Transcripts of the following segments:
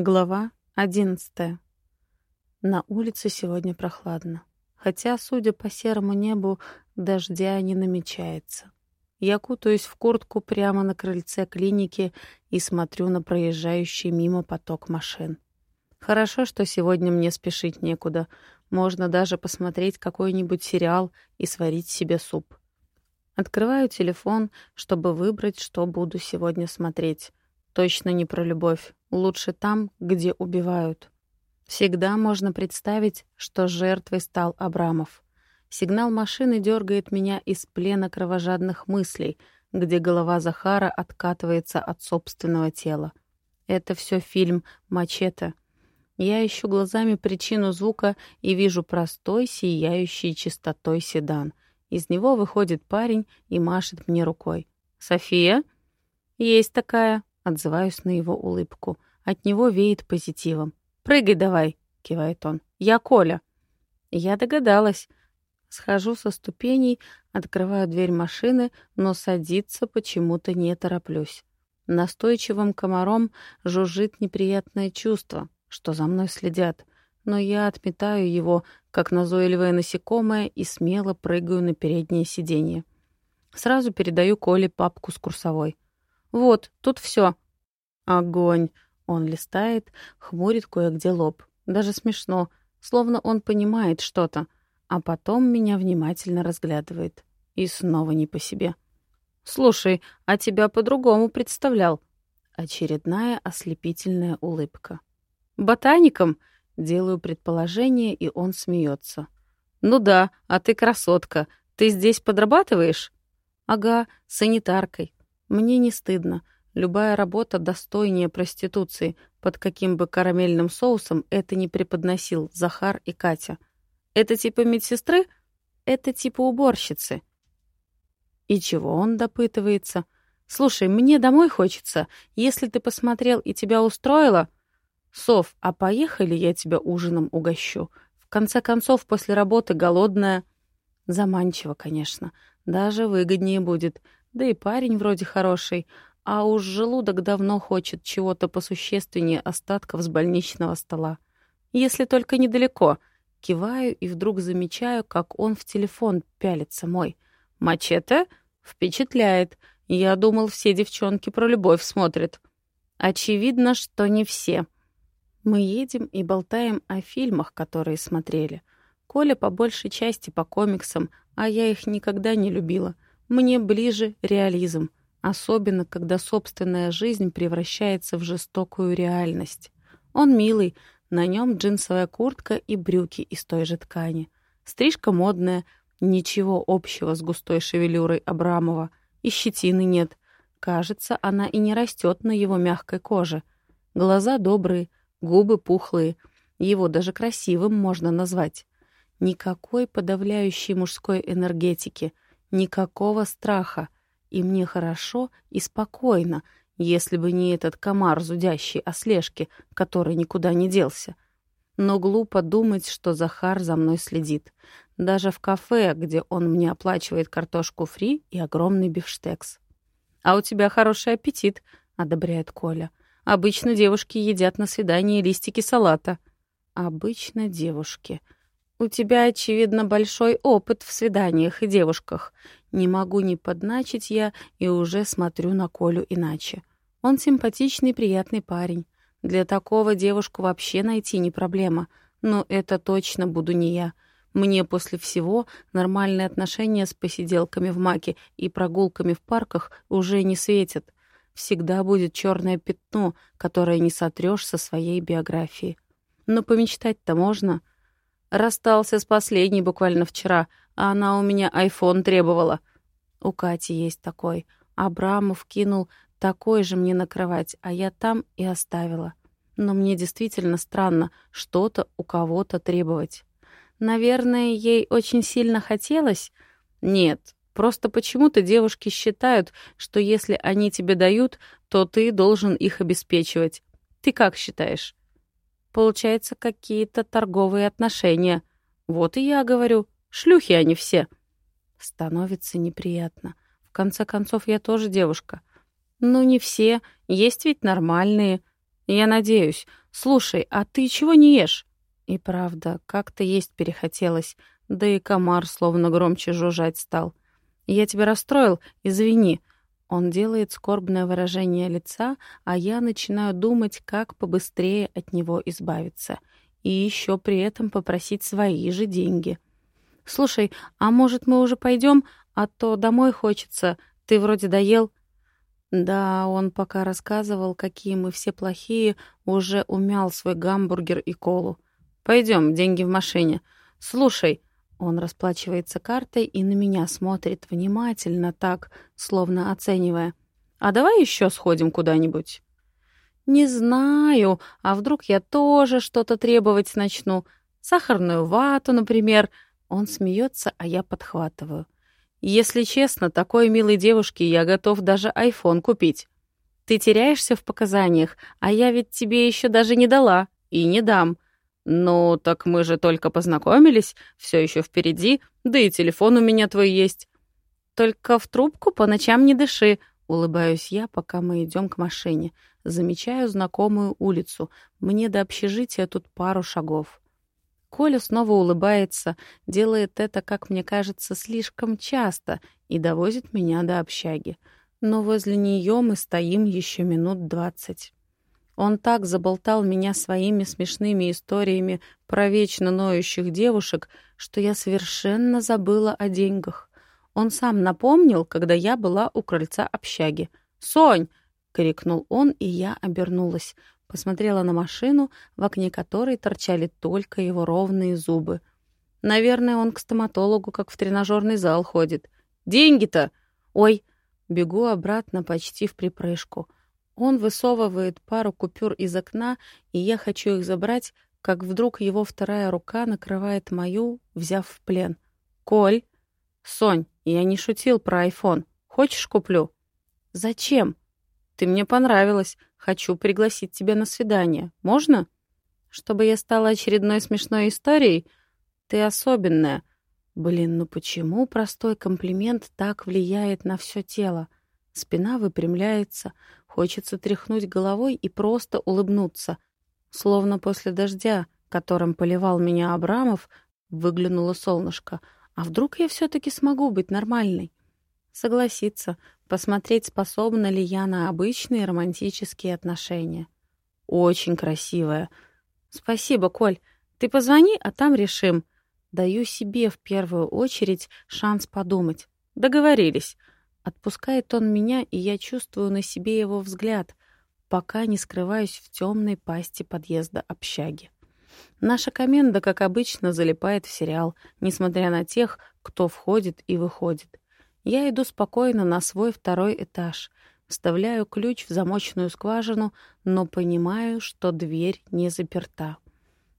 Глава одиннадцатая. На улице сегодня прохладно. Хотя, судя по серому небу, дождя не намечается. Я кутаюсь в куртку прямо на крыльце клиники и смотрю на проезжающий мимо поток машин. Хорошо, что сегодня мне спешить некуда. Можно даже посмотреть какой-нибудь сериал и сварить себе суп. Открываю телефон, чтобы выбрать, что буду сегодня смотреть. Точно не про любовь. Лучше там, где убивают. Всегда можно представить, что жертвой стал Абрамов. Сигнал машины дергает меня из плена кровожадных мыслей, где голова Захара откатывается от собственного тела. Это все фильм «Мачете». Я ищу глазами причину звука и вижу простой, сияющий чистотой седан. Из него выходит парень и машет мне рукой. «София?» «Есть такая», Отзываюсь на его улыбку. От него веет позитивом. «Прыгай давай!» — кивает он. «Я Коля!» Я догадалась. Схожу со ступеней, открываю дверь машины, но садиться почему-то не тороплюсь. Настойчивым комаром жужжит неприятное чувство, что за мной следят, но я отметаю его, как назойливое насекомое, и смело прыгаю на переднее сиденье. Сразу передаю Коле папку с курсовой. Вот, тут все. Огонь. Он листает, хмурит кое-где лоб. Даже смешно, словно он понимает что-то, а потом меня внимательно разглядывает. И снова не по себе. «Слушай, а тебя по-другому представлял». Очередная ослепительная улыбка. «Ботаником?» — делаю предположение, и он смеется. «Ну да, а ты красотка. Ты здесь подрабатываешь?» «Ага, санитаркой. Мне не стыдно. Любая работа достойнее проституции, под каким бы карамельным соусом это не преподносил Захар и Катя. Это типа медсестры? Это типа уборщицы. И чего он допытывается? Слушай, мне домой хочется. Если ты посмотрел и тебя устроило... Сов, а поехали, я тебя ужином угощу. В конце концов, после работы голодная... Заманчиво, конечно. Даже выгоднее будет. Да и парень вроде хороший, а уж желудок давно хочет чего-то посущественнее остатков с больничного стола. Если только недалеко. Киваю и вдруг замечаю, как он в телефон пялится мой. Мачете? Впечатляет. Я думал, все девчонки про любовь смотрят. Очевидно, что не все. Мы едем и болтаем о фильмах, которые смотрели. Коля по большей части по комиксам, а я их никогда не любила — мне ближе реализм, особенно когда собственная жизнь превращается в жестокую реальность. Он милый, на нем джинсовая куртка и брюки из той же ткани. Стрижка модная, ничего общего с густой шевелюрой Абрамова, и щетины нет. Кажется, она и не растет на его мягкой коже. Глаза добрые, губы пухлые, его даже красивым можно назвать. Никакой подавляющей мужской энергетики — Никакого страха. И мне хорошо и спокойно, если бы не этот комар, зудящий о слежке, который никуда не делся. Но глупо думать, что Захар за мной следит. Даже в кафе, где он мне оплачивает картошку фри и огромный бифштекс. «А у тебя хороший аппетит», — одобряет Коля. «Обычно девушки едят на свидании листики салата». «Обычно девушки», «У тебя, очевидно, большой опыт в свиданиях и девушках. Не могу не подначить я и уже смотрю на Колю иначе. Он симпатичный, приятный парень. Для такого девушку вообще найти не проблема. Но это точно буду не я. Мне после всего нормальные отношения с посиделками в маке и прогулками в парках уже не светят. Всегда будет черное пятно, которое не сотрешь со своей биографии. Но помечтать-то можно — Расстался с последней буквально вчера, а она у меня айфон требовала. У Кати есть такой. Абрамов кинул такой же мне на кровать, а я там и оставила. Но мне действительно странно что-то у кого-то требовать. Наверное, ей очень сильно хотелось? Нет, просто почему-то девушки считают, что если они тебе дают, то ты должен их обеспечивать. Ты как считаешь? Получается, какие-то торговые отношения. Вот и я говорю, шлюхи они все. Становится неприятно. В конце концов, я тоже девушка. Ну, не все, есть ведь нормальные. Я надеюсь. Слушай, а ты чего не ешь? И правда, как-то есть перехотелось, да и комар словно громче жужжать стал. Я тебя расстроил, извини. Он делает скорбное выражение лица, а я начинаю думать, как побыстрее от него избавиться. И еще при этом попросить свои же деньги. «Слушай, а может, мы уже пойдем, а то домой хочется. Ты вроде доел». Да, он пока рассказывал, какие мы все плохие, уже умял свой гамбургер и колу. Пойдем, деньги в машине. Слушай, он расплачивается картой и на меня смотрит внимательно так, словно оценивая. А давай еще сходим куда-нибудь? Не знаю, а вдруг я тоже что-то требовать начну? Сахарную вату, например. Он смеется, а я подхватываю. Если честно, такой милой девушке я готов даже айфон купить. Ты теряешься в показаниях, а я ведь тебе еще даже не дала и не дам. Ну, так мы же только познакомились, все еще впереди, да и телефон у меня твой есть. Только в трубку по ночам не дыши, улыбаюсь я, пока мы идем к машине. Замечаю знакомую улицу. Мне до общежития тут пару шагов. Коля снова улыбается, делает это, как мне кажется, слишком часто и довозит меня до общаги. Но возле нее мы стоим еще минут двадцать. Он так заболтал меня своими смешными историями про вечно ноющих девушек, что я совершенно забыла о деньгах. Он сам напомнил, когда я была у крыльца общаги. «Сонь!» — крикнул он, и я обернулась. Посмотрела на машину, в окне которой торчали только его ровные зубы. Наверное, он к стоматологу, как в тренажерный зал ходит. «Деньги-то!» «Ой!» Бегу обратно почти в припрыжку. Он высовывает пару купюр из окна, и я хочу их забрать, как вдруг его вторая рука накрывает мою, взяв в плен. «Коль!» «Сонь, я не шутил про айфон. Хочешь, куплю?» «Зачем?» Ты мне понравилась. Хочу пригласить тебя на свидание. Можно? Чтобы я стала очередной смешной историей? Ты особенная. Блин, ну почему простой комплимент так влияет на все тело? Спина выпрямляется, хочется тряхнуть головой и просто улыбнуться. Словно после дождя, которым поливал меня Абрамов, выглянуло солнышко. А вдруг я все-таки смогу быть нормальной? Согласиться, посмотреть, способна ли я на обычные романтические отношения. Очень красивая. Спасибо, Коль. Ты позвони, а там решим. Даю себе в первую очередь шанс подумать. Договорились. Отпускает он меня, и я чувствую на себе его взгляд, пока не скрываюсь в темной пасти подъезда общаги. Наша коменда, как обычно, залипает в сериал, несмотря на тех, кто входит и выходит. Я иду спокойно на свой второй этаж, вставляю ключ в замочную скважину, но понимаю, что дверь не заперта.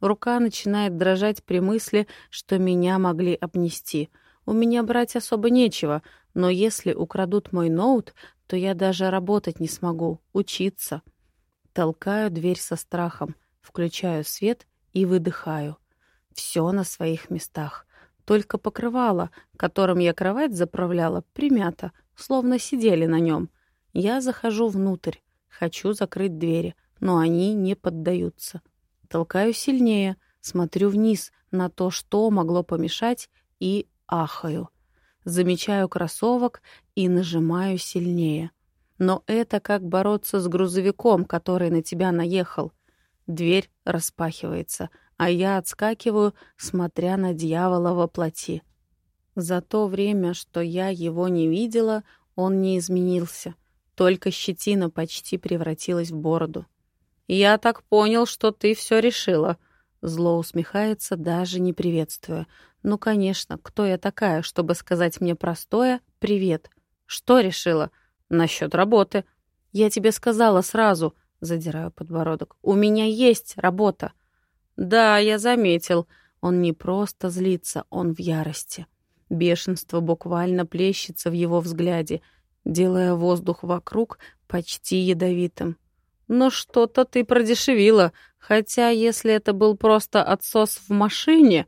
Рука начинает дрожать при мысли, что меня могли обнести. У меня брать особо нечего, но если украдут мой ноут, то я даже работать не смогу, учиться. Толкаю дверь со страхом, включаю свет и выдыхаю. Все на своих местах. Только покрывало, которым я кровать заправляла, примято, словно сидели на нем. Я захожу внутрь, хочу закрыть двери, но они не поддаются. Толкаю сильнее, смотрю вниз на то, что могло помешать, и ахаю. Замечаю кроссовок и нажимаю сильнее. Но это как бороться с грузовиком, который на тебя наехал. Дверь распахивается — а я отскакиваю, смотря на дьявола во плоти. За то время, что я его не видела, он не изменился. Только щетина почти превратилась в бороду. «Я так понял, что ты все решила», Зло усмехается, даже не приветствуя. «Ну, конечно, кто я такая, чтобы сказать мне простое «привет»?» «Что решила?» «Насчет работы». «Я тебе сказала сразу», — задираю подбородок. «У меня есть работа». «Да, я заметил. Он не просто злится, он в ярости. Бешенство буквально плещется в его взгляде, делая воздух вокруг почти ядовитым. Но что-то ты продешевила, хотя если это был просто отсос в машине...»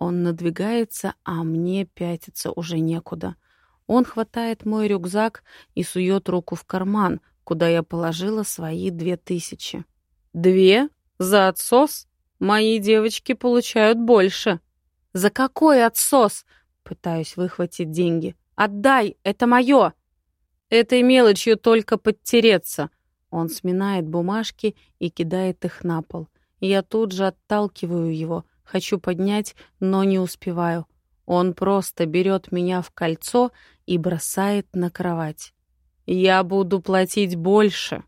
Он надвигается, а мне пятиться уже некуда. Он хватает мой рюкзак и сует руку в карман, куда я положила свои две тысячи. Две? За отсос? Мои девочки получают больше. За какой отсос? Пытаюсь выхватить деньги. Отдай, это мое. Этой мелочью только подтереться. Он сминает бумажки и кидает их на пол. Я тут же отталкиваю его, хочу поднять, но не успеваю. Он просто берет меня в кольцо и бросает на кровать. «Я буду платить больше»,